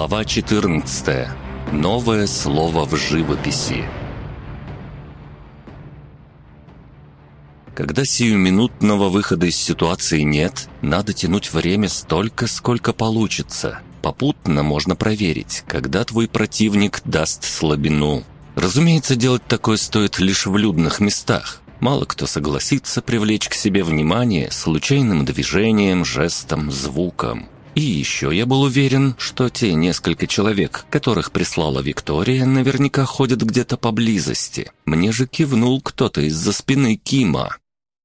Глава 14. Новое слово в живописи. Когда сиюминутного выхода из ситуации нет, надо тянуть время столько, сколько получится. Попутно можно проверить, когда твой противник даст слабину. Разумеется, делать такое стоит лишь в людных местах. Мало кто согласится привлечь к себе внимание случайным движением, жестом, звуком. И еще я был уверен, что те несколько человек, которых прислала Виктория, наверняка ходят где-то поблизости. Мне же кивнул кто-то из-за спины Кима.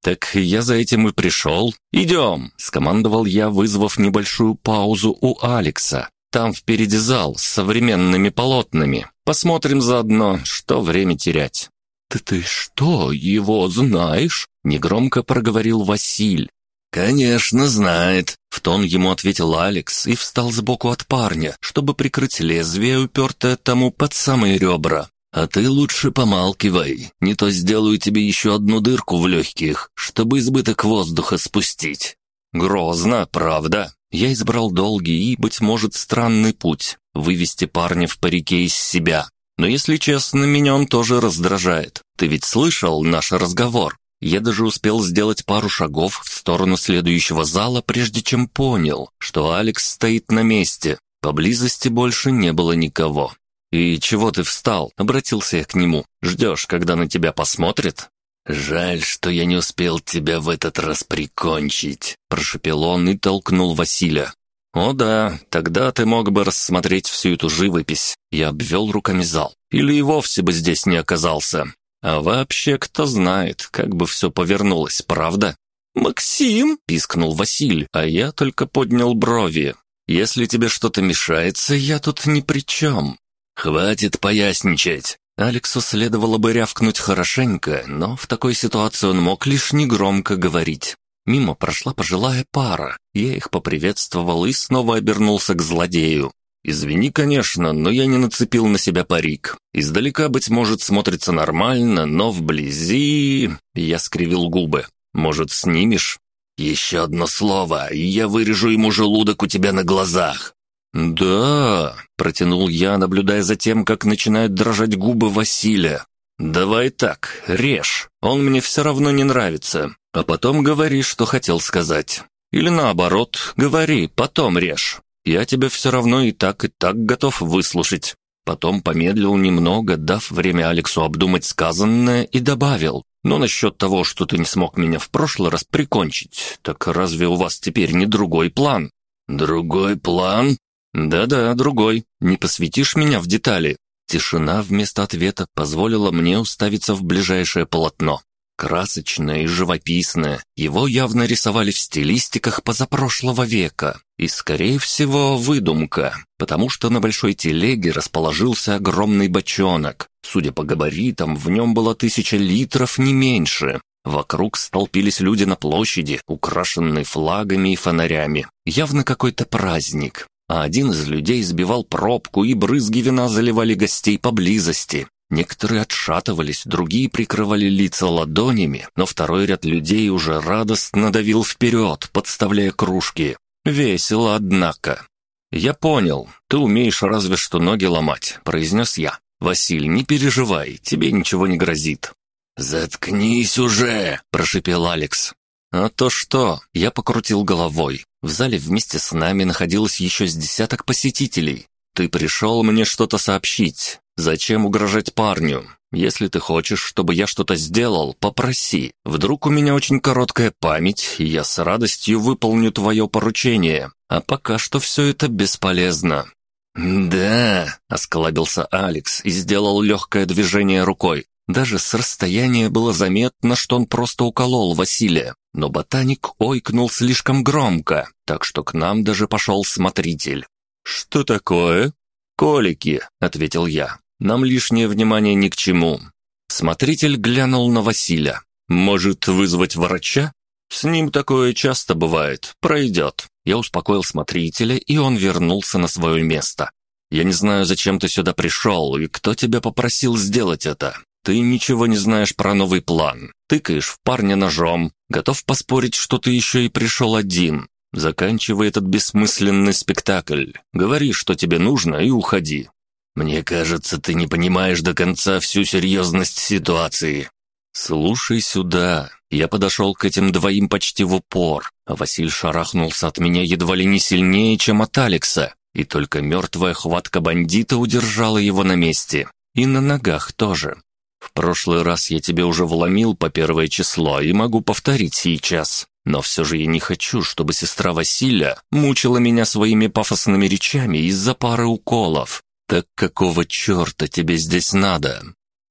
«Так я за этим и пришел. Идем!» – скомандовал я, вызвав небольшую паузу у Алекса. «Там впереди зал с современными полотнами. Посмотрим заодно, что время терять». «Ты ты что, его знаешь?» – негромко проговорил Василь. «Конечно, знает», — в тон ему ответил Алекс и встал сбоку от парня, чтобы прикрыть лезвие, упертое тому под самые ребра. «А ты лучше помалкивай, не то сделаю тебе еще одну дырку в легких, чтобы избыток воздуха спустить». «Грозно, правда?» Я избрал долгий и, быть может, странный путь — вывести парня в парике из себя. Но, если честно, меня он тоже раздражает. Ты ведь слышал наш разговор? Я даже успел сделать пару шагов в сторону следующего зала, прежде чем понял, что Алекс стоит на месте. Поблизости больше не было никого. «И чего ты встал?» — обратился я к нему. «Ждешь, когда на тебя посмотрят?» «Жаль, что я не успел тебя в этот раз прикончить», — прошепел он и толкнул Василия. «О да, тогда ты мог бы рассмотреть всю эту живопись». Я обвел руками зал. «Или и вовсе бы здесь не оказался. А вообще, кто знает, как бы все повернулось, правда? «Максим!» – пискнул Василь, а я только поднял брови. «Если тебе что-то мешается, я тут ни при чем». «Хватит поясничать!» Алексу следовало бы рявкнуть хорошенько, но в такой ситуации он мог лишь негромко говорить. Мимо прошла пожилая пара, я их поприветствовал и снова обернулся к злодею. «Извини, конечно, но я не нацепил на себя парик. Издалека, быть может, смотрится нормально, но вблизи...» Я скривил губы. «Может, снимешь?» «Еще одно слово, и я вырежу ему желудок у тебя на глазах». «Да», — протянул я, наблюдая за тем, как начинают дрожать губы Василия. «Давай так, режь, он мне все равно не нравится, а потом говори, что хотел сказать. Или наоборот, говори, потом режь. Я тебя все равно и так, и так готов выслушать». Потом помедлил немного, дав время Алексу обдумать сказанное, и добавил. «Но насчет того, что ты не смог меня в прошлый раз прикончить, так разве у вас теперь не другой план?» «Другой план?» «Да-да, другой. Не посвятишь меня в детали?» Тишина вместо ответа позволила мне уставиться в ближайшее полотно красочное и живописное. Его явно рисовали в стилистиках позапрошлого века. И, скорее всего, выдумка, потому что на большой телеге расположился огромный бочонок. Судя по габаритам, в нем было тысяча литров, не меньше. Вокруг столпились люди на площади, украшенной флагами и фонарями. Явно какой-то праздник. А один из людей сбивал пробку, и брызги вина заливали гостей поблизости. Некоторые отшатывались, другие прикрывали лица ладонями, но второй ряд людей уже радостно давил вперед, подставляя кружки. Весело, однако. «Я понял, ты умеешь разве что ноги ломать», — произнес я. «Василь, не переживай, тебе ничего не грозит». «Заткнись уже!» – прошипел Алекс. «А то что?» – я покрутил головой. В зале вместе с нами находилось еще с десяток посетителей. «Ты пришел мне что-то сообщить. Зачем угрожать парню? Если ты хочешь, чтобы я что-то сделал, попроси. Вдруг у меня очень короткая память, и я с радостью выполню твое поручение. А пока что все это бесполезно». «Да», — осклабился Алекс и сделал легкое движение рукой. Даже с расстояния было заметно, что он просто уколол Василия. Но ботаник ойкнул слишком громко, так что к нам даже пошел смотритель. «Что такое?» «Колики», — ответил я. Нам лишнее внимание ни к чему. Смотритель глянул на Василия. Может, вызвать врача? С ним такое часто бывает. Пройдет. Я успокоил смотрителя, и он вернулся на свое место. Я не знаю, зачем ты сюда пришел, и кто тебя попросил сделать это. Ты ничего не знаешь про новый план. Тыкаешь в парня ножом. Готов поспорить, что ты еще и пришел один. Заканчивай этот бессмысленный спектакль. Говори, что тебе нужно, и уходи. Мне кажется, ты не понимаешь до конца всю серьезность ситуации. Слушай сюда. Я подошел к этим двоим почти в упор, а Василь шарахнулся от меня едва ли не сильнее, чем от Алекса, и только мертвая хватка бандита удержала его на месте. И на ногах тоже. В прошлый раз я тебе уже вломил по первое число и могу повторить сейчас. Но все же я не хочу, чтобы сестра Василия мучила меня своими пафосными речами из-за пары уколов. Так какого черта тебе здесь надо?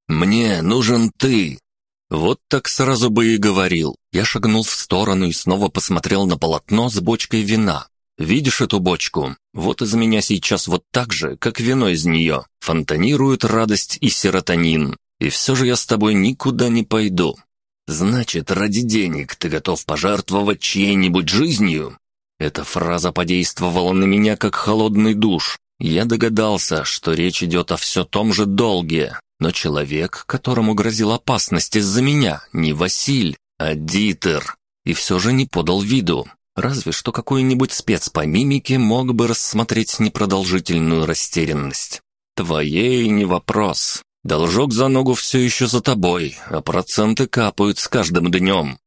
Мне нужен ты. Вот так сразу бы и говорил. Я шагнул в сторону и снова посмотрел на полотно с бочкой вина. Видишь эту бочку? Вот из меня сейчас вот так же, как вино из нее, фонтанирует радость и серотонин. И все же я с тобой никуда не пойду. Значит, ради денег ты готов пожертвовать чьей-нибудь жизнью? Эта фраза подействовала на меня как холодный душ. Я догадался, что речь идет о все том же долге, но человек, которому грозила опасность из-за меня, не Василь, а Дитер, и все же не подал виду. Разве что какой-нибудь спец по мимике мог бы рассмотреть непродолжительную растерянность. Твоей не вопрос. Должок за ногу все еще за тобой, а проценты капают с каждым днем».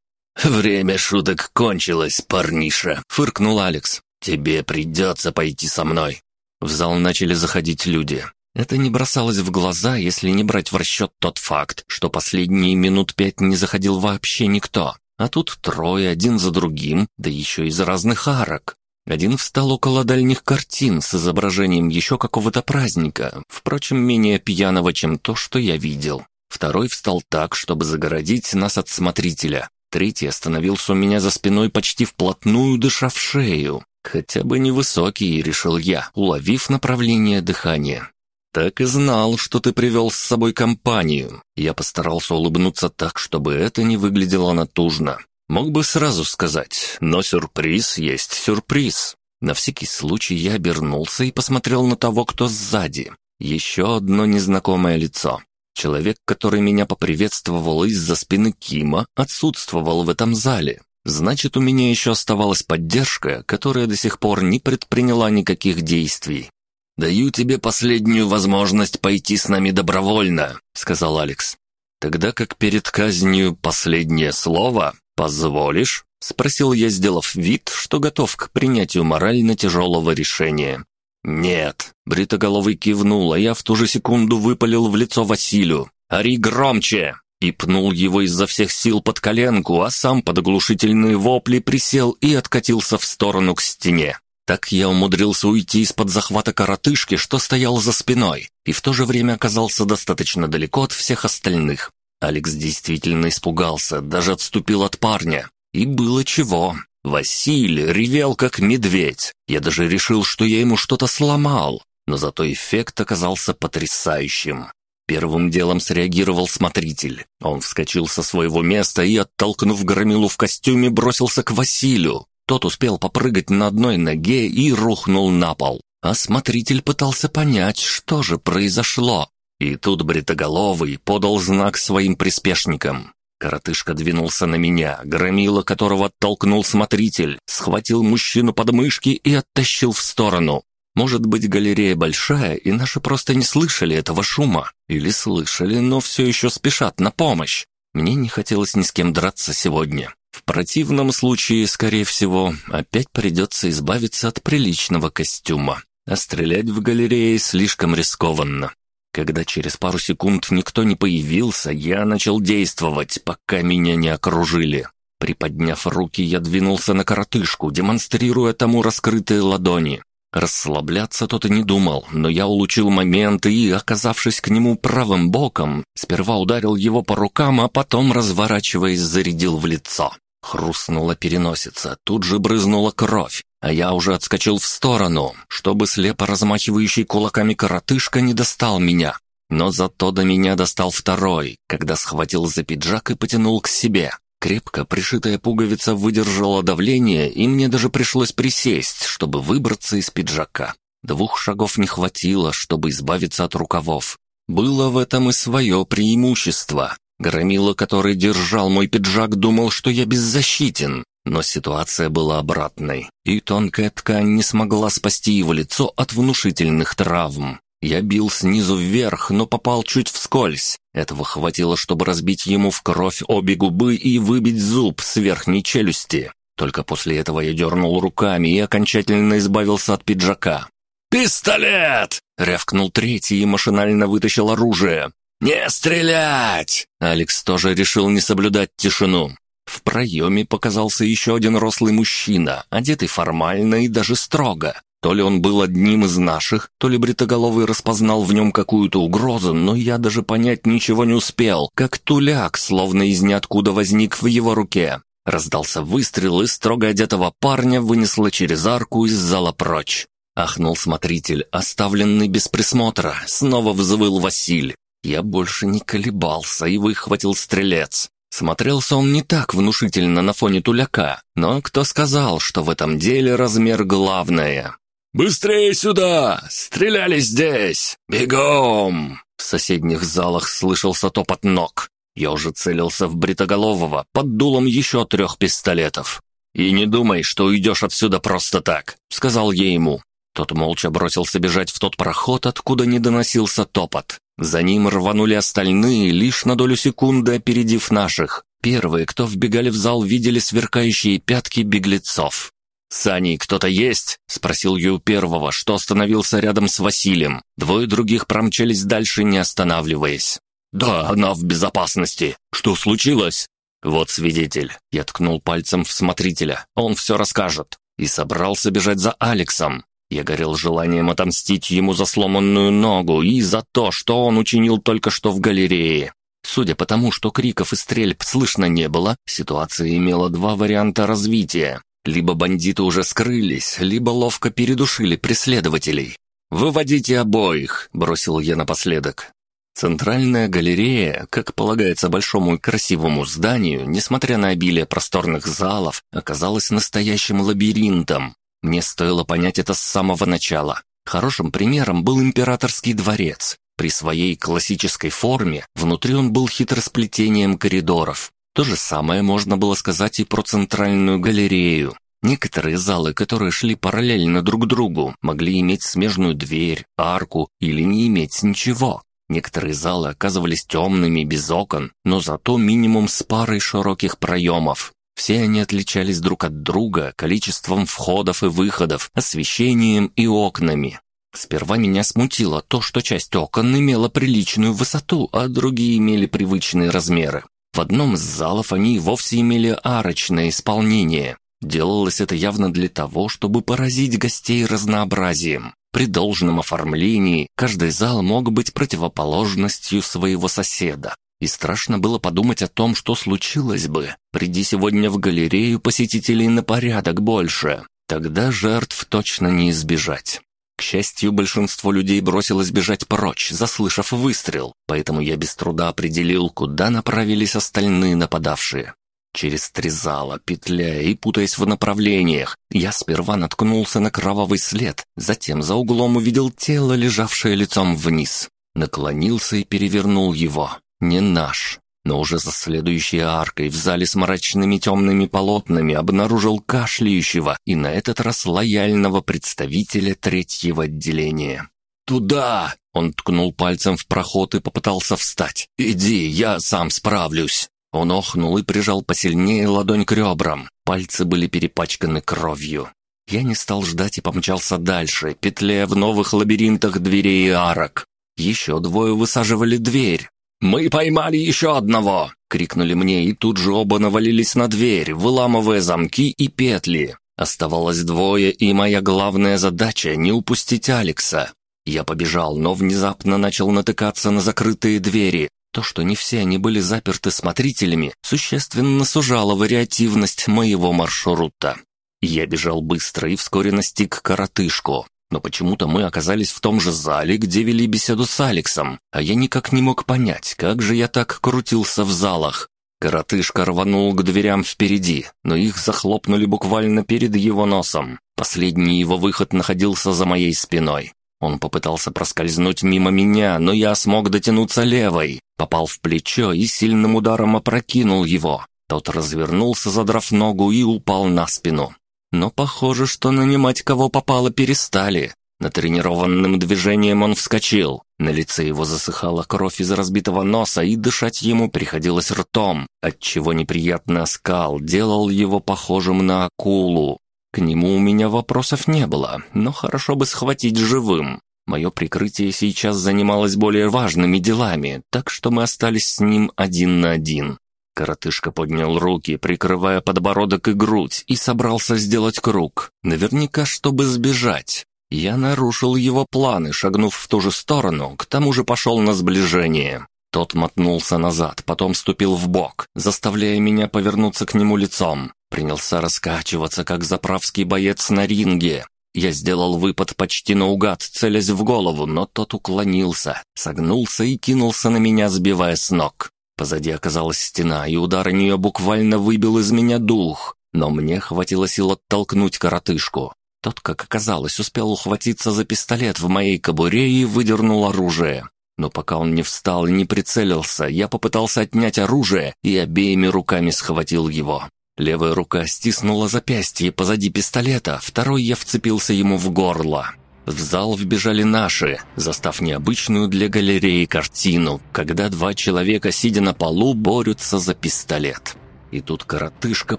«Время шуток кончилось, парниша», — фыркнул Алекс. «Тебе придется пойти со мной». В зал начали заходить люди. Это не бросалось в глаза, если не брать в расчет тот факт, что последние минут пять не заходил вообще никто. А тут трое, один за другим, да еще из разных арок. Один встал около дальних картин с изображением еще какого-то праздника, впрочем, менее пьяного, чем то, что я видел. Второй встал так, чтобы загородить нас от смотрителя. Третий остановился у меня за спиной почти вплотную, дыша в шею. Хотя бы невысокий, решил я, уловив направление дыхания. «Так и знал, что ты привел с собой компанию». Я постарался улыбнуться так, чтобы это не выглядело натужно. Мог бы сразу сказать, но сюрприз есть сюрприз. На всякий случай я обернулся и посмотрел на того, кто сзади. Еще одно незнакомое лицо. Человек, который меня поприветствовал из-за спины Кима, отсутствовал в этом зале. Значит, у меня еще оставалась поддержка, которая до сих пор не предприняла никаких действий. «Даю тебе последнюю возможность пойти с нами добровольно», — сказал Алекс. «Тогда как перед казнью последнее слово?» «Позволишь?» — спросил я, сделав вид, что готов к принятию морально тяжелого решения. «Нет», — Бритоголовый кивнул, а я в ту же секунду выпалил в лицо Василию. «Ори громче!» И пнул его изо всех сил под коленку, а сам под оглушительные вопли присел и откатился в сторону к стене. Так я умудрился уйти из-под захвата коротышки, что стоял за спиной, и в то же время оказался достаточно далеко от всех остальных. Алекс действительно испугался, даже отступил от парня. И было чего. Василий ревел как медведь. Я даже решил, что я ему что-то сломал. Но зато эффект оказался потрясающим. Первым делом среагировал смотритель. Он вскочил со своего места и, оттолкнув громилу в костюме, бросился к Василию. Тот успел попрыгать на одной ноге и рухнул на пол. А смотритель пытался понять, что же произошло. И тут Бритоголовый подал знак своим приспешникам. Коротышка двинулся на меня, громила которого оттолкнул смотритель, схватил мужчину под мышки и оттащил в сторону. Может быть, галерея большая, и наши просто не слышали этого шума. Или слышали, но все еще спешат на помощь. Мне не хотелось ни с кем драться сегодня. В противном случае, скорее всего, опять придется избавиться от приличного костюма. А стрелять в галерее слишком рискованно. Когда через пару секунд никто не появился, я начал действовать, пока меня не окружили. Приподняв руки, я двинулся на коротышку, демонстрируя тому раскрытые ладони. Расслабляться тот и не думал, но я улучил момент и, оказавшись к нему правым боком, сперва ударил его по рукам, а потом, разворачиваясь, зарядил в лицо. Хрустнула переносица, тут же брызнула кровь а я уже отскочил в сторону, чтобы слепо размахивающий кулаками коротышка не достал меня. Но зато до меня достал второй, когда схватил за пиджак и потянул к себе. Крепко пришитая пуговица выдержала давление, и мне даже пришлось присесть, чтобы выбраться из пиджака. Двух шагов не хватило, чтобы избавиться от рукавов. Было в этом и свое преимущество. Громила, который держал мой пиджак, думал, что я беззащитен, Но ситуация была обратной, и тонкая ткань не смогла спасти его лицо от внушительных травм. Я бил снизу вверх, но попал чуть вскользь. Этого хватило, чтобы разбить ему в кровь обе губы и выбить зуб с верхней челюсти. Только после этого я дернул руками и окончательно избавился от пиджака. «Пистолет!» — рявкнул третий и машинально вытащил оружие. «Не стрелять!» Алекс тоже решил не соблюдать тишину. В проеме показался еще один рослый мужчина, одетый формально и даже строго. То ли он был одним из наших, то ли Бритоголовый распознал в нем какую-то угрозу, но я даже понять ничего не успел, как туляк, словно из ниоткуда возник в его руке. Раздался выстрел, и строго одетого парня вынесло через арку из зала прочь. Ахнул смотритель, оставленный без присмотра. Снова взвыл Василь. Я больше не колебался и выхватил стрелец. Смотрелся он не так внушительно на фоне туляка, но кто сказал, что в этом деле размер главное? «Быстрее сюда! Стреляли здесь! Бегом!» В соседних залах слышался топот ног. Я уже целился в Бритоголового под дулом еще трех пистолетов. «И не думай, что уйдешь отсюда просто так», — сказал я ему. Тот молча бросился бежать в тот проход, откуда не доносился топот. За ним рванули остальные, лишь на долю секунды опередив наших. Первые, кто вбегали в зал, видели сверкающие пятки беглецов. «Саней кто-то есть?» — спросил я у первого, что остановился рядом с Василием. Двое других промчались дальше, не останавливаясь. «Да, она в безопасности. Что случилось?» «Вот свидетель». Я ткнул пальцем в смотрителя. «Он все расскажет». И собрался бежать за Алексом. Я горел желанием отомстить ему за сломанную ногу и за то, что он учинил только что в галерее. Судя по тому, что криков и стрельб слышно не было, ситуация имела два варианта развития. Либо бандиты уже скрылись, либо ловко передушили преследователей. «Выводите обоих», — бросил я напоследок. Центральная галерея, как полагается большому и красивому зданию, несмотря на обилие просторных залов, оказалась настоящим лабиринтом. Мне стоило понять это с самого начала. Хорошим примером был императорский дворец. При своей классической форме внутри он был хитросплетением коридоров. То же самое можно было сказать и про центральную галерею. Некоторые залы, которые шли параллельно друг другу, могли иметь смежную дверь, арку или не иметь ничего. Некоторые залы оказывались темными, без окон, но зато минимум с парой широких проемов. Все они отличались друг от друга количеством входов и выходов, освещением и окнами. Сперва меня смутило то, что часть окон имела приличную высоту, а другие имели привычные размеры. В одном из залов они вовсе имели арочное исполнение. Делалось это явно для того, чтобы поразить гостей разнообразием. При должном оформлении каждый зал мог быть противоположностью своего соседа. И страшно было подумать о том, что случилось бы. Приди сегодня в галерею посетителей на порядок больше. Тогда жертв точно не избежать. К счастью, большинство людей бросилось бежать прочь, заслышав выстрел, поэтому я без труда определил, куда направились остальные нападавшие. Через три зала, петляя и путаясь в направлениях, я сперва наткнулся на кровавый след, затем за углом увидел тело, лежавшее лицом вниз. Наклонился и перевернул его. Не наш но уже за следующей аркой в зале с мрачными темными полотнами обнаружил кашляющего и на этот раз лояльного представителя третьего отделения. «Туда!» — он ткнул пальцем в проход и попытался встать. «Иди, я сам справлюсь!» Он охнул и прижал посильнее ладонь к ребрам. Пальцы были перепачканы кровью. Я не стал ждать и помчался дальше, петляя в новых лабиринтах дверей и арок. Еще двое высаживали дверь, «Мы поймали еще одного!» — крикнули мне, и тут же оба навалились на дверь, выламывая замки и петли. Оставалось двое, и моя главная задача — не упустить Алекса. Я побежал, но внезапно начал натыкаться на закрытые двери. То, что не все они были заперты смотрителями, существенно сужало вариативность моего маршрута. Я бежал быстро и вскоре настиг коротышку. Но почему-то мы оказались в том же зале, где вели беседу с Алексом, а я никак не мог понять, как же я так крутился в залах. Коротышка рванул к дверям впереди, но их захлопнули буквально перед его носом. Последний его выход находился за моей спиной. Он попытался проскользнуть мимо меня, но я смог дотянуться левой, попал в плечо и сильным ударом опрокинул его. Тот развернулся, задрав ногу, и упал на спину. Но похоже, что нанимать кого попало перестали. Натренированным движением он вскочил. На лице его засыхала кровь из разбитого носа, и дышать ему приходилось ртом, отчего неприятный оскал делал его похожим на акулу. К нему у меня вопросов не было, но хорошо бы схватить живым. Мое прикрытие сейчас занималось более важными делами, так что мы остались с ним один на один. Коротышка поднял руки, прикрывая подбородок и грудь, и собрался сделать круг, наверняка, чтобы сбежать. Я нарушил его планы, шагнув в ту же сторону, к тому же пошел на сближение. Тот мотнулся назад, потом ступил в бок, заставляя меня повернуться к нему лицом. Принялся раскачиваться, как заправский боец на ринге. Я сделал выпад почти наугад, целясь в голову, но тот уклонился, согнулся и кинулся на меня, сбивая с ног. Позади оказалась стена, и удар о нее буквально выбил из меня дух, но мне хватило сил оттолкнуть коротышку. Тот, как оказалось, успел ухватиться за пистолет в моей кобуре и выдернул оружие. Но пока он не встал и не прицелился, я попытался отнять оружие и обеими руками схватил его. Левая рука стиснула запястье позади пистолета, второй я вцепился ему в горло. В зал вбежали наши, застав необычную для галереи картину, когда два человека, сидя на полу, борются за пистолет. И тут коротышка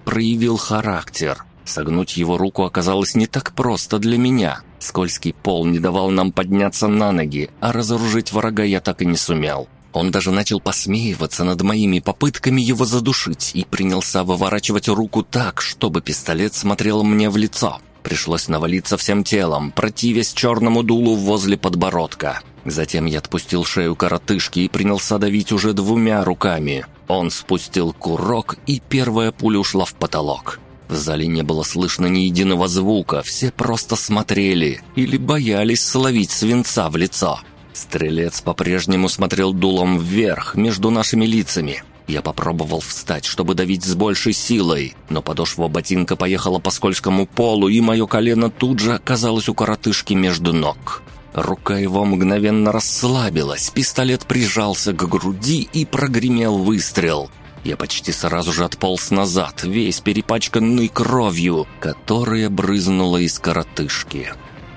проявил характер. Согнуть его руку оказалось не так просто для меня. Скользкий пол не давал нам подняться на ноги, а разоружить врага я так и не сумел. Он даже начал посмеиваться над моими попытками его задушить и принялся выворачивать руку так, чтобы пистолет смотрел мне в лицо. Пришлось навалиться всем телом, противясь черному дулу возле подбородка. Затем я отпустил шею коротышки и принялся давить уже двумя руками. Он спустил курок, и первая пуля ушла в потолок. В зале не было слышно ни единого звука, все просто смотрели или боялись словить свинца в лицо. Стрелец по-прежнему смотрел дулом вверх между нашими лицами. Я попробовал встать, чтобы давить с большей силой, но подошва ботинка поехала по скользкому полу, и мое колено тут же оказалось у коротышки между ног. Рука его мгновенно расслабилась, пистолет прижался к груди и прогремел выстрел. Я почти сразу же отполз назад, весь перепачканный кровью, которая брызнула из коротышки.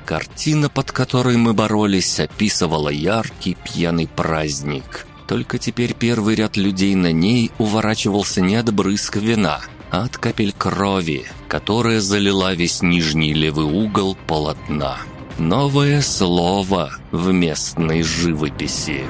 Картина, под которой мы боролись, описывала яркий пьяный праздник. Только теперь первый ряд людей на ней уворачивался не от брызг вина, а от капель крови, которая залила весь нижний левый угол полотна. Новое слово в местной живописи.